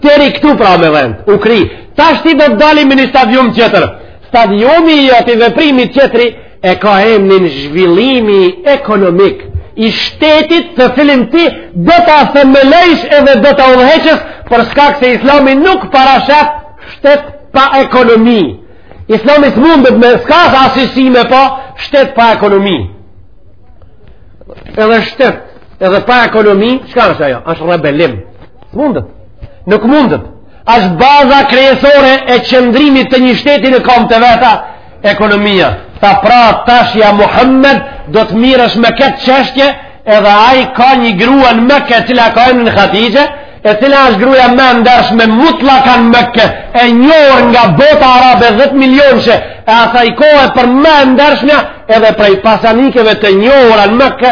Teri këtu pra me dhent U kri Tashti do të dalim në një stadium tjetër Stadiumi i joti veprimi tjetri e ka emnin zhvillimi ekonomik i shtetit të cilin ti do ta themelojsh edhe do ta udhëheqësh për shkak se islami nuk parasheh shtet pa ekonomi islami s'mundet me s'ka sa asisime po shtet pa ekonomi edhe shtet edhe pa ekonomi shka është ajo është rebelim s'mundet Nuk mundet. Ashtë baza kryesore e qëndrimit të një shteti në kambët e veta, ekonomia. Tha pra tash ja Muhammed do të mirresh me këtë çështje edhe aj ka një grua në Mekke cila ka emën Hatixhe, e cila është gruja më e ndershme mutlakan në Mekke e njohur nga bota arabe 10 milionëshe e asaj kohë por më e ndershmja edhe prej pasanikeve të njohura në Mekke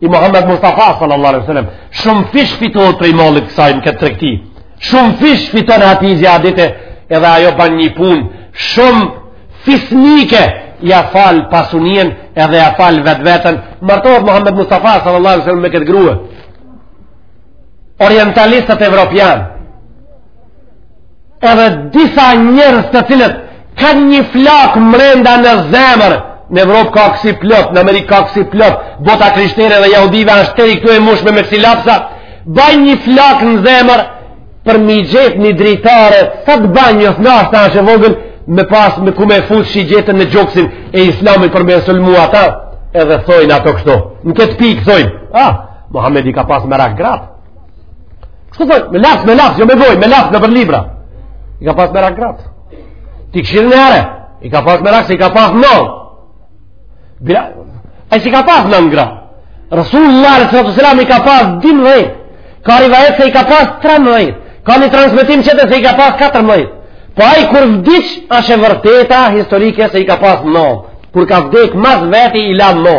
i Muhammed Mustafa sallallahu alaihi wasallam shumëfish fitohet prej mallit t'kësaj në këtë tregti shumëfish fiton aty zijadite edhe ajo bën një punë shumë fisnike ia fal pasunien edhe ia fal vetveten martohet Muhammed Mustafa sallallahu alaihi wasallam me këtë grua orientalistët evropianë edhe disa njerëz të cilët kanë një flakë mrenda në zemër në Evropë ka kësi plot në Amerikë ka kësi plot bota krishtere dhe jahudive është deri këtu e mushme me kësi lapsa bajn një flakë në zemër për me e gjetë një dritare sa të baj një thna sa është e vogël me pas me ku me fut shigjetën në gjoksin e islamit për me sulmu ata edhe thojnë ata kështu në këtë pikë thojnë ah, Mohamedi ka pas merak gratë Kështu thojnë, me laps, me laps, jo me gojë, me laps, nëpër libra. I ka pas merak gratë. Ti kshire njëhere, i ka pas merak, se i ka pas nanë. Bila, ai s'i ka pas nanë gra. Rasullullah alejhi salatu ves selam, i ka pas dymdhet. Ka rivajet se i ka pas tremdhet. Ka një transmitim tjetër se i ka pas katërmdhet. Po ai kur vdiq, asht e vërteta historike se i ka pas nanë. Kur ka vdek, mas veti i la nanë.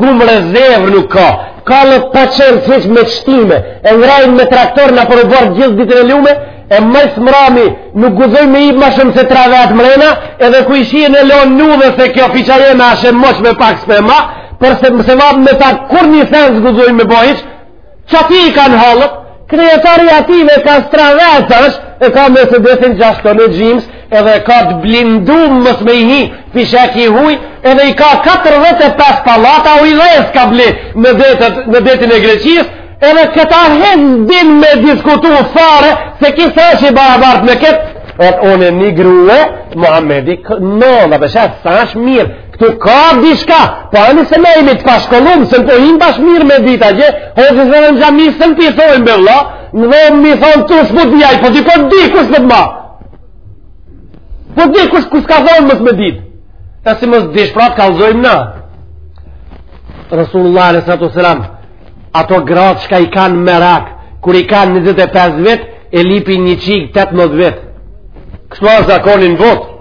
Gumë rezervë nuk ka, ka në të paqenë të heqë me qëtime, e ngrajnë me traktorë në përë bërë gjithë ditën e lume, e mëjtë mërami nuk guzoj me i më shumë se tra dhe atë mrena, edhe ku ishi e në lonë në dhe se kjo fiqa jeme asht e moçme pak s'pe ma, përse mëse vabë me ta kur një sen s'guzoj me bo hiç, Që t'i kanë hallall? Kryetari atyne ka stravetës, e ka Mercedesin gjashtë në gjimës, edhe ka të blindum mos me i hi fisheki huj, edhe i ka 45 pallata ujdhesë ka ble në, detet, në detin e Greqisë, edhe këta heç s'din me diskutu fare, se ky s'asht i barabartë me këtë, thonë e një grue, Muhammedi, nanë a veç asht mirë Këtu ka diçka, po nëse na jemi të pashkollum, s'mun po e dimë bash mirë me ditë gje, hojë se në në gjami se në pisojnë me vla, në dhe mi thonë të së putë njaj, po di, po di, kush mun t'ma. Po di kush, kush ka thonë mos me ditë. E si mos dish pra të kallzojmë na. Rasulullah alejhi salatu ves selam, ato gratë çka i kanë merak, kur i kanë 25 vjet, e lipi një çikë 18 vjet. Kështu a zakoni n'botë.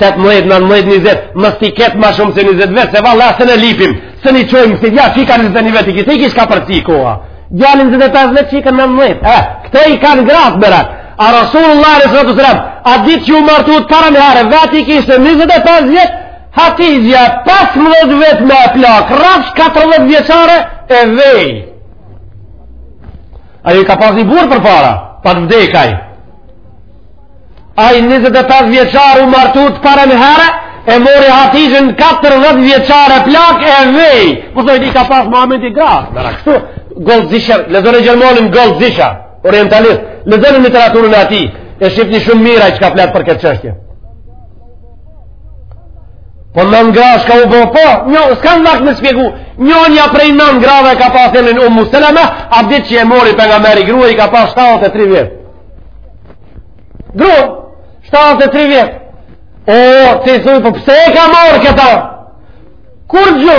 Tetëmdhet, nanëmdhet, nizet, mos t'i ketë ma shumë se nizet vjet, se valla s'e lypim, s'e çojmë, se ja, çika njëzet e një vjet, i kishte, i kishte kapërcy koha. Djali njëzet e pes vjet çika nanëmdhet, e, eh, këto i kanë gratë merak. A Rasulullah alejhi salatu selam, a dit që u martu të parën herë, vetë i kishte 25 vjet, Hatixhja 15 vjet ma plakë, rrafsh 40 vjeçare e vejë. Ajo ka pas një burrë përpara, pat vdek ai. Ai 25 vjeçar u martu të parën herë, e mori Hatixhen 40 vjeçare plakë e vejë. Po t'i ka pas Muhamedi gratë merak kështu, Goldziher, lexoni gjermanin Goldziher, orientalist, lexoni literaturën e atij, e shifni shumë mirë çka flet për këtë çështje. Po nanë gra çka u bë, po, një, s'kam vakt me spjegu, njëna prej nanë grave e ka pas emnin Umu Seleme, a dit që e mori Pejgamberi grue i ka pas 73 vjet. Grue, 73 vjet. O, ti thuj, po pse e ka marrë këta? Kurgjo,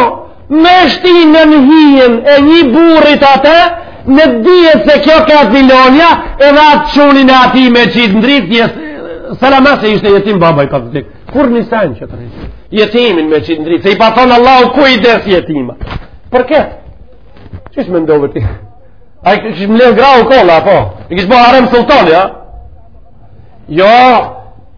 me shti në në hien e një burit atë, në dije se kjo ka atë milonja, edhe atë çunin e atij me qitë n'dritë, një Salama se ishte jetim babai pat dek. Kur nisën që të rritet? Jetimin me qitë n'dritë, se i pat thon Allahu kujdes jetimat. Për këtë? Qysh e mendove ti? Ai kishte mledh gra u kolla, po? Kishte bo harem sultani, a? Jo,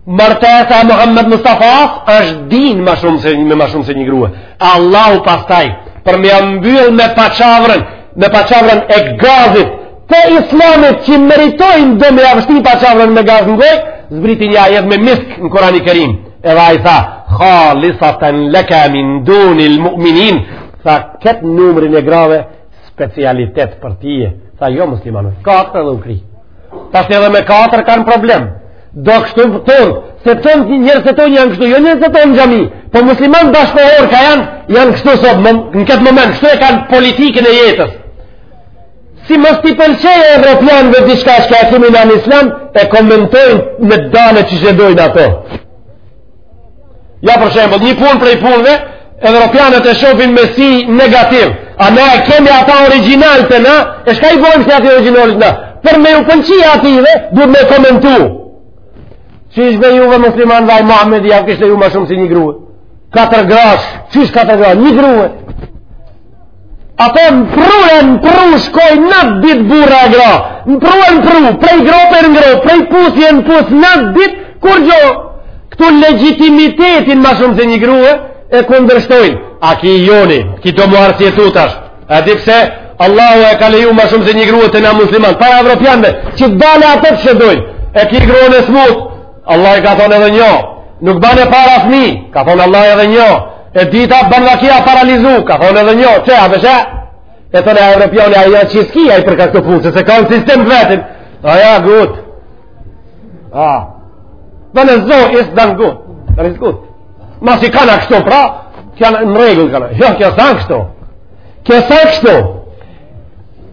martesa e Muhammed Mustafa është din ma shumë se, me ma shumë se një grue. Allahu pastaj, për me ja mbyll me paçavrën, me paçavrën e gazit, të islamit që meritojnë do me jav shti paçavrën me gaz në gojë, zbriti një ajet me misk në Kurani Kerim. Edhe ai tha, khalisaten leke min dunil mu'minin, tha këtë numrin e grave, Specialitet për tye, tha jo muslimanët, katër edhe u kry. Tash edhe me katër kanë problem. Do kështu thonë, se thonë njerëzit tonë janë kështu, jo njerëzit tonë n'xhami, po muslimanë bashkëkohorë ka janë, janë kështu sot, më, në këtë moment, kështu e kanë politikën e jetës. Si mos t'i pëlqejë evropianëve diçka çka e kimi në islam, e komentojnë me dalë qysh e dojnë ato. Ja për shembull, një punë prej punëve, evropianët e shofin me sy negativ. A ne e kemi ata origjinal te na? E çka i bojmë si ati origjinal te na? Për me u pëlqy atyve, duhet me komentu. Qysh be juve muslimanëve Muhamedi jau kishte leju ma shumë se një grue. Katër gra, qysh katër gra, një grue. Ato në prrue në prrue shkojnë natë ditë burra e gra. Në prrue në prrue, prej grope në gropë, prej pusi në pus natë ditë, kurgjo? Këtu legjitimitetin ma shumë se një grue e kundërshtojnë. A ky i joni, ky do m'u arsyetu tash. A di pse, Allahu e ka leju ma shumë se një grue te na muslimanë. Para evropianve, që t'dalë ato qysh e dojnë, e ki gruen e smutë, Allah i ka thonë edhe njo, nuk bane para fmi, ka thonë Allah edhe njo, e dita banvakia paralizu, ka thonë edhe njo, që a përshë? E thonë evropiani, a i janë qiski, a i përka këtë punë, se s'e ka në sistem të vetin, a ja, gut, a, dhe në zo, isë dhe në gut, dhe në gut, ma si kanë a kështu, pra, kja në rregull kanë, jo, kja sa në kështu, kja sa në kështu,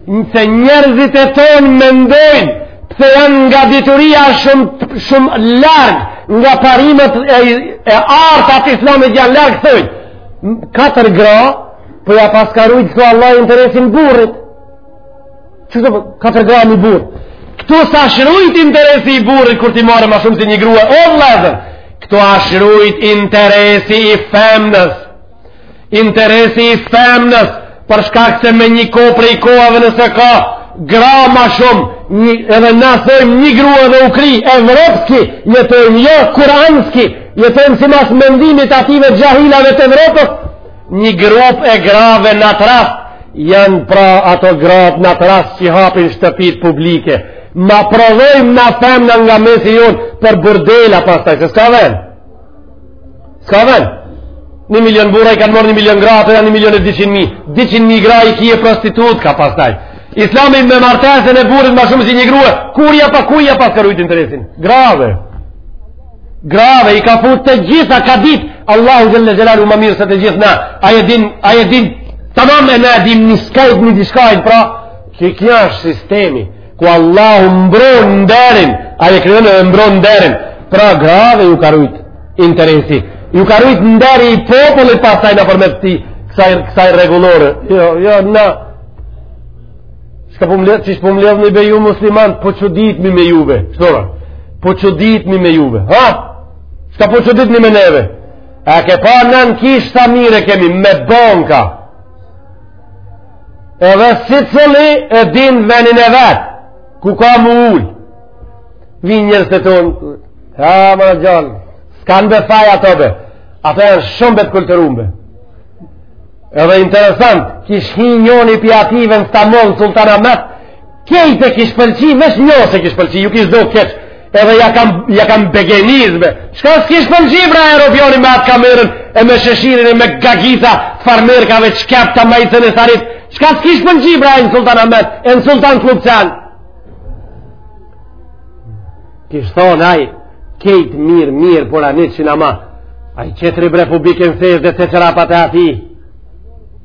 Nëse njerëzit tonë mendojnë pse janë nga dituria shumë, shumë larg, nga parimet e, e arta të islamit janë larg, thojnë, katër gra, po ja paska rujt, thotë, Allahu interesin burrit. Që të për, katër gra një burrë. Këtu s'asht rujt interesi i burrit, kur t'i marrë ma shumë si një grua, o vllezër, këtu asht rujt interesi i femnës, Interesi i femnës, për shkak se me një kohë prej kohëve nëse ka, gra ma shumë, një, edhe na thojmë një grua dhe u kry, evropski, jetojmë jo, kuranski, jetojmë simas mendimit atyve xhahilave të Evropës, një grup e grave në të rast, janë pra ato gra në atë rast që hapin shtëpit publike, ma prodhojmë na femna nga mesi jonë për burdela pastaj, se s'ka ven? S'ka ven, një milion burra i kanë morë një milion gra, ato janë një milion e dyqin mijë. Dyqin mijë gra i kie prostitutka pastaj. Islami me martesën e burrit ma shumë si një grue, kuj ja pa, kuj ja paska rujtë interesin. Grave. Grave, i ka fut të gjitha, ka dit, Allahu xhel-le xhelaluhu më mirë se të gjithë na, ai e din, ai e din, tamam e na e dim një skajt, një diskajt, pra, qikjo është sistemi, ku Allahu mbron nderin, ai e krijon edhe mbron nderin. Pra grave ju ka rujt interesi. Ju ka rujt nderi i popullit pastaj nëpërmjet kësaj kësaj rregullore. Jo, jo, na. Çka po mbledh, qysh po mledhni be ju musliman, po çuditmi me juve. Çora. Po çuditmi me juve. Ha? Çka po çuditni me neve? A ke pa na n'kishë sa mirë e kemi me banka. edhe sicilli e din venin e vet ku ka m'u ul, vijnë njerëzt tonë ha më në gjallë s'kanë be faj ato be ato janë shumë be të kulturum be edhe interesant kish hi njoni pi atyve në Stamboll n'Sultan Ahmet Krejt e kish pëlqi, veç njo s'e kish pëlqi, ju kish dok keq, edhe ja kam, ja kam begenis be. Çka s'kish pëlqi, bre, evropiani me atë kamerën, e me sheshirin, e me gagita, farmerkave, qkep të majtën e tharit, çka s'kish pëlqi, bre, në Sultan Ahmet, e në Sultan Klubcan. Kish thonë, ai, krejt mirë, mirë, por a një që në ma, aj, qetri bre, pu bikin fejës dhe të çorapat e atij,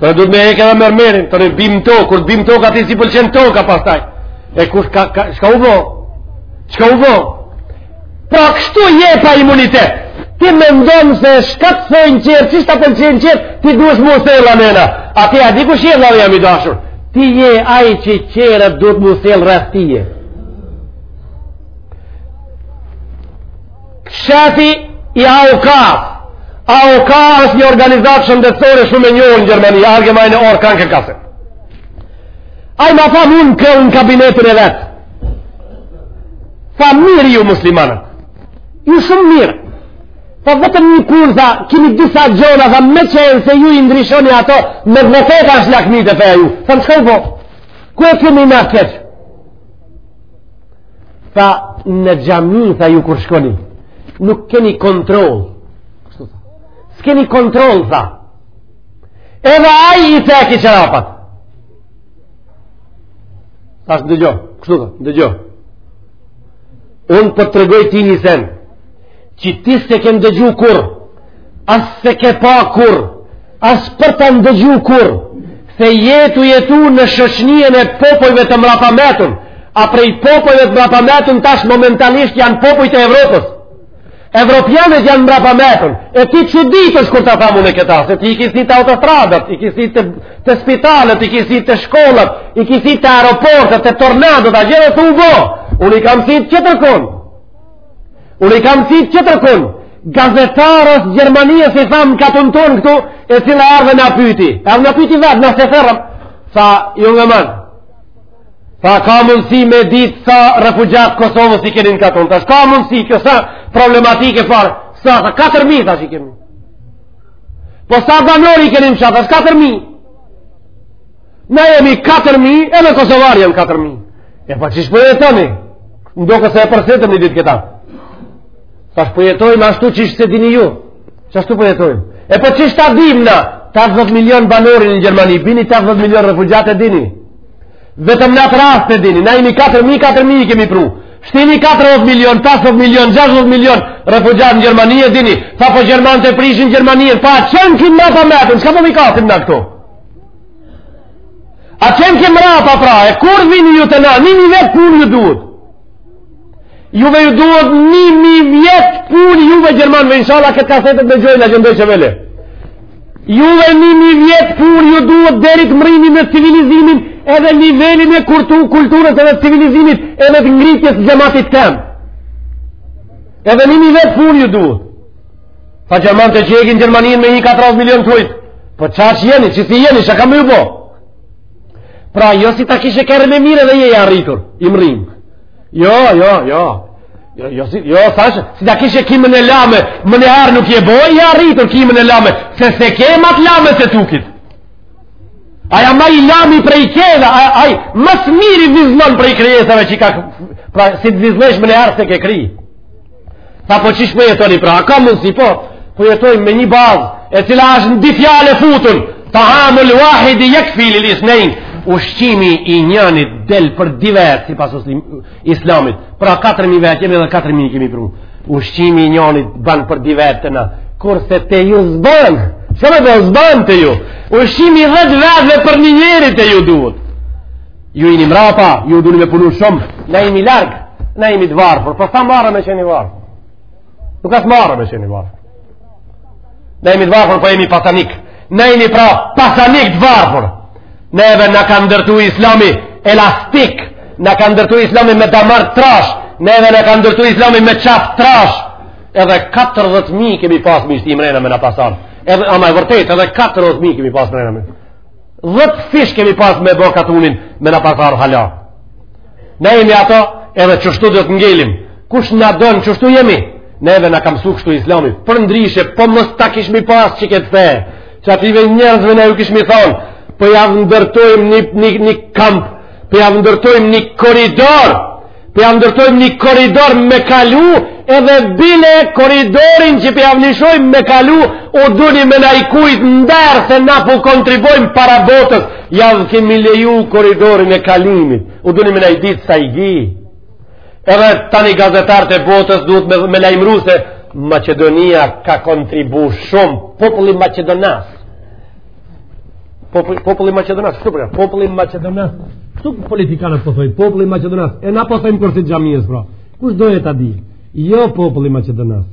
Pra duhet me e hek edhe mermerin, të bim n'tokë, kur t'bim n'tokë, ati s'i pëlqen toka, pastaj. E kuku, ka, ka, shka u bo? Shka u bo? Pra kështu je pa imunitet. Ti mendon se shka të thojn tjert, qysh të pëlqejn tjert, ti duhesh m'u sjell anena. A ti e di kush je, vlla jem i dashur. Ti je aj që tjerët duhet m'u sjell rreth teje. Shefi i AOK-as. AOK-a është një organizatë shëndetësore shumë e njohur në Gjermani, a gjermanët e kanë krankenkasse. Ai më tha mu, unë kesh në kabinetin e vet. Tha mirë ju muslimanët. Ju shumë mirë. Tha po vetëm një kur, tha, kimi disa gjana, tha, me qenë se ju i ndryshoni ato, me vërtetë është lakmi te feja juj. Thash çka u bo, ku e kemi na keq? Tha në xhami, tha ju kur shkoni, nuk keni kontroll. S'keni kontroll, tha. Edhe aj i theki çorapat. Thashë ndëgjo, kështu thash, ndëgjo. Unë po të tregoj ty një sen, që ti s'e ke ndëgju kurrë, As s'e ke pa kurrë, as për ta ndëgju kurrë, se je tu jetu në shoqnien e popujve të mrapametun, a prej popujve të mrapametun tash momentalisht janë popujt e Evropës. Evropianët janë t'mrapametun, e ti çuditesh kur ta tham unë këta, se ti i ki sytë te autostradat, i ki sytë te spitalet, i ki sytë te shkollat, i ki sytë te aeroportet, te tornadot, e gjërat e u bo, unë i kam sytë tjetërkun. Unë i kam sytë tjetërkun, gazetares Gjermanisë i tham n'katun tonë këtu, e cila erdh e na pyti. Erdh e na pyti vetë, na s'e thirrëm, tha ju nga manë. Tha ka mundësi me ditë sa refugjatë t'Kosovës i keni në katun. Thash ka mundësi, kjo s'a problematike fare, tha sa, 4.000 thash i kemi. Po sa banorë i keni në fshat, thash 4.000. Na jemi 4.000, edhe Kosovar jemi 4.000. E pa që shpëjë e tëmi? Ndo këse e përsetëm një ditë këta. Ta shpëjetojmë ashtu që ishtë se dini ju. Që ashtu përjetojmë. E pa që shtë adim në 80 milion banori në Gjermani, bini 80 milion refugjat e dini. Vetëm në atë rast e dini, na jemi 4.000, 4.000 i kemi pru. Shtini 40 milion, 50 milion, 60 milion refugjat në Gjermani e dini. Tha po Gjerman të prishin Gjermani e pa qënë kimë në pa metën, që ka po mi katim në këto? A qenkem mrapa pra, e kur vini ju te na, nji mi vjet punë ju duhet. Juve ju duhet nji mi vjet punë juve Gjermanëve, inshallah këtë kasetë ta dëgjojnë, a që ndoj që vele. Juve nji mi vjet punë ju duhet deri t'mrrini me civilizimin, edhe nivelin e kurtu, kulturës edhe civilizimit, edhe të ngritjes xhematit tem. Edhe nji mi vjet punë ju duhet. Tha gjermanët që e kin Gjermanin me nja 4 milion të hujtë. Po qa që jeni, që si jeni, që kam ju bo? Pra, jo si ta kishe kerr ma mirë dhe je i arritur, i mrrim. Jo, jo, jo. Jo, jo, si, jo, thashë, si ta kishe kimën e lame, menjëherë nuk je bo i arritur kimën e lame, se s'e ke ma t'lame se tukit. Aja ma i lami prej kjeda, aja, aja, ma s'miri vizllon prej krijesave që ka, pra, si të vizllosh menjëherë s'e ke kry. Tha po qysh po jetoni pra, a ka mundësi po, po jetojmë me një bazë, e cila është në dy fjalë e futun, taamul wahidi jekfi lil ithnejn, ushqimi i njënit del për dy vetë, sipas islamit, pra 4.000 vetë jemi dhe 4.000 kemi pru, ushqimi i njënit ban për dy vetë te na, kurse te ju s'ban, se me do s'ban te ju, ushqimi i dhetë vetve për një njeri te ju duhet, Ju jeni mrapa, ju duni me punu shumë, na jemi larg, na jemi të varfër, po s'asht marre me qenë i varfër? Nuk asht marre me qenë i varfër. Na jemi të varfër, po jemi pasanik. Na jemi pra pasanik të varfër. Neve na ka ndërtu islami elastik, na ka ndërtu islami me damar t'trashë, neve na ka ndërtu islami me qafë t'trashë. Edhe 40.000 kemi pas me shti mrena me na pas lan. Edhe, ama e vërtetë, edhe 40.000 kemi pas mrena me. Dhetëfish kemi pas me bo katunin me na pas ardh hala. Ne jemi ato edhe qështu do të ngelim. Kush na don qështu jemi? Ne edhe na ka msu kështu islami. Përndryshe, po mos ta kishmi pas që këtë fe. Qatyve njerëzve ne ju kishmi thonë, po jav ndërtojmë një, një, një kamp, po jav ndërtojmë një koridor, Po jav ndërtojmë një koridor me kalu, edhe bile koridorin që po jav lëshojmë me kalu, u duni me na i kujt nder se na po kontribojmë para botës, jav kemi leju koridorin e kalimit, u duni me na i ditë sajgi. Edhe tani gazetarët e botës duhet me, me lajmëru se Maqedonia ka kontribu shumë, populli maqedonas, Populli populli maqedonas, kështu pra. Populli maqedonas. Kështu politikanët po thonë populli maqedonas. E na po thojmë kursit xhamisë, pra. Kush do le ta di. Jo populli maqedonas.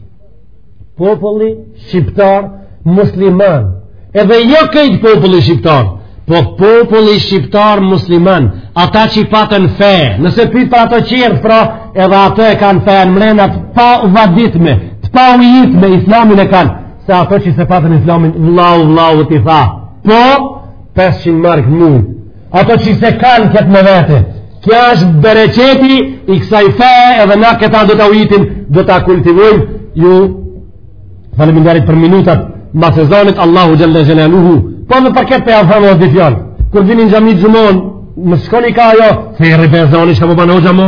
Populli shqiptar musliman. Edhe jo kejt populli shqiptar, po populli shqiptar musliman, ata që i patën fe, nëse pyt për ato tjerë, pra edhe ato e kanë fenë mrena t'pavaditme, t'paujitme, islamin e kanë, Se ato që s'e patën islamin, vllau vllaut i tha, po, 500 mark mu. Ato që s'e kanë këtë me vete, kja është bereqeti i kësaj feje edhe na këta do ta ujitim, do ta kultivojmë. Ju faleminderit për minutat, ma sezonit, Allahu xhelle xhelaluhu. Po dhe për këtë po jav thom dy fjalë. Kur vini n'xhami t'xhumon, më shkoni ka jo, se i ribezoni çka po ban hoxha mo.